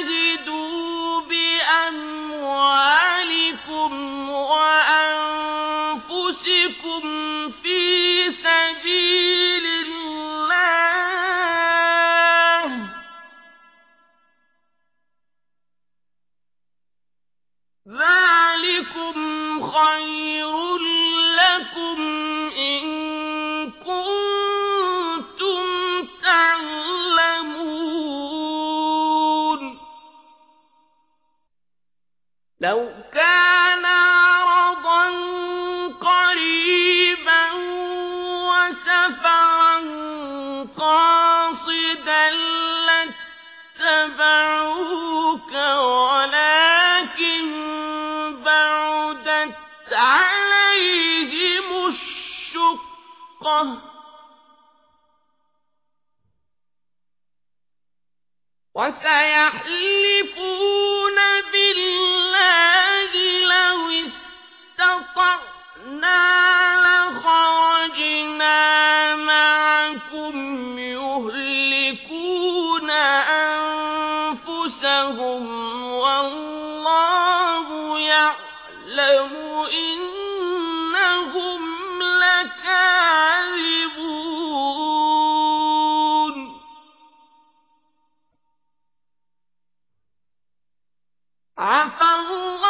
وَجَاهِدُوا بِأَمْوَالِكُمْ وَأَنفُسِكُمْ فِي لَوْ كَانَ عَرَضًا قَرِيبًا وَسَفَرًا قَاصِدًا لَّاتَّبَعُوكَ وَلَٰكِن بَعُدَتْ عَلَيْهِمُ الشُّقَّةُ ۚ. وَسَيَحْلِفُونَ يُهْلِكُونَ أَنفُسَهُمْ وَاللَّهُ يَعْلَمُ إِنَّهُمْ لَكَاذِبُونَ. عَفَا اللَّهُ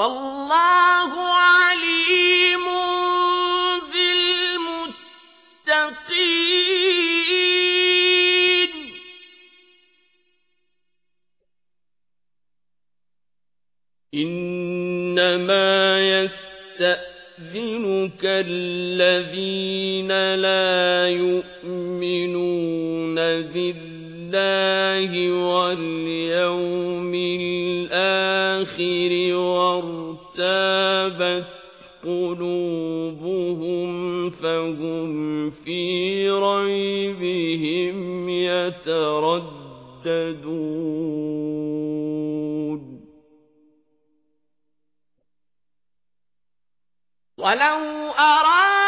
وَاللَّهُ عَلِيمٌ بِالْمُتَّقِينَ. إِنَّمَا يَسْتَأْذِنُكَ الَّذِينَ لَا يُؤْمِنُونَ بِاللَّهِ وَالْيَوْمِ الْآخِرِ وَارْتَابَتْ قُلُوبُهُمْ فَهُمْ فِي رَيْبِهِمْ يَتَرَدَّدُونَ وَلَوْ أَرَادُوا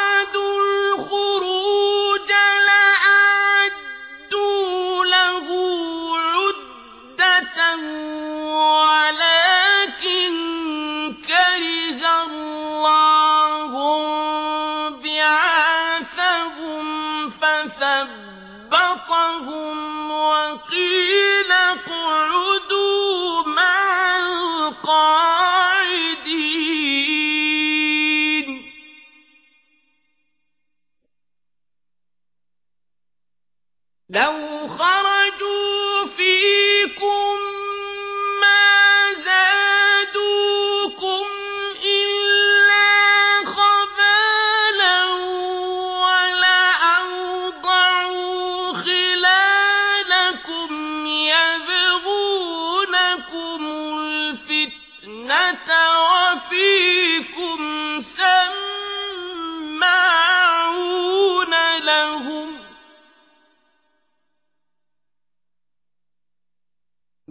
لَوْ خَرَجُوا فِيكُم مَّا زَادُوكُمْ إِلَّا خَبَالًا وَلَأَوْضَعُوا خِلَالَكُمْ يَبْغُونَكُمُ الْفِتْنَةَ